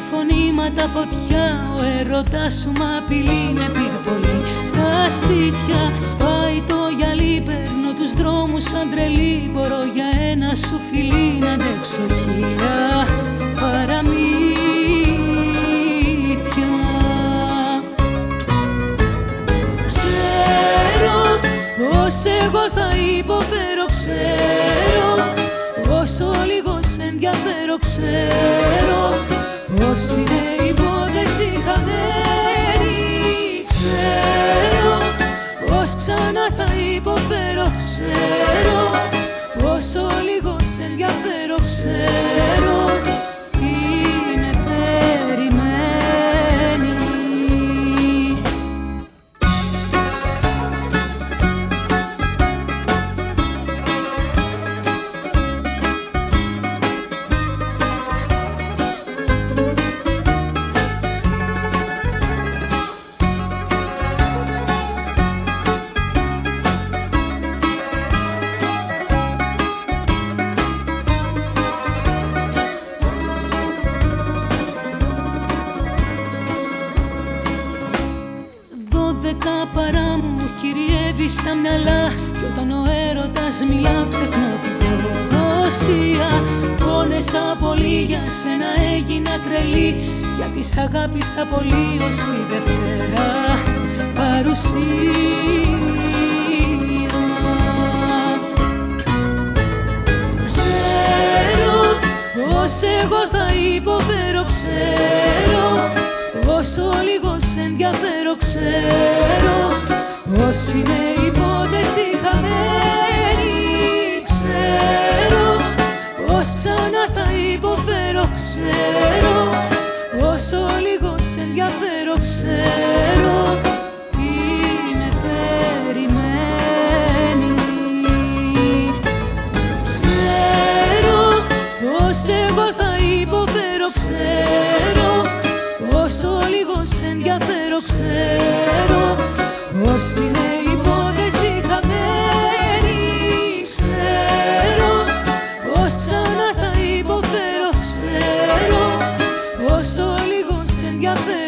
Τηλεφωνήματα φωτιά Ο έρωτας σου μ' απειλεί με πυροβολή Στα στήθια σπάει το γυαλί Παίρνω τους δρόμους σαν τρελή. Μπορώ για ένα σου φιλί να αντέξω χίλια παραμύθια. Ξέρω πως εγώ θα υποφέρω Ξέρω πόσο λίγος σε ενδιαφέρω Ξέρω πως δώδεκα παρά μου κυριεύει στα μυαλά. Κι όταν ο έρωτας μιλά ξεχνά την προδοσία. Πόνεσα πολύ για σένα έγινα τρελή. Γιατί σ' αγάπησα πολύ ως τη Δευτέρα παρουσία. Ξέρω πως εγώ θα υποφέρω ξέρω Όσο λίγος σε ενδιαφέρω ξέρω. Πως είναι υπόθεση χαμένη Ξέρω. Πως ξανά θα υποφέρω ξέρω. Όσο λίγο σε ενδιαφέρω ξέρω ξέρω πως είναι υπόθεση χαμένη. Ξέρω πως ξανά θα υποφέρω. Ξέρω πόσο λίγος σε ενδιαφέρει.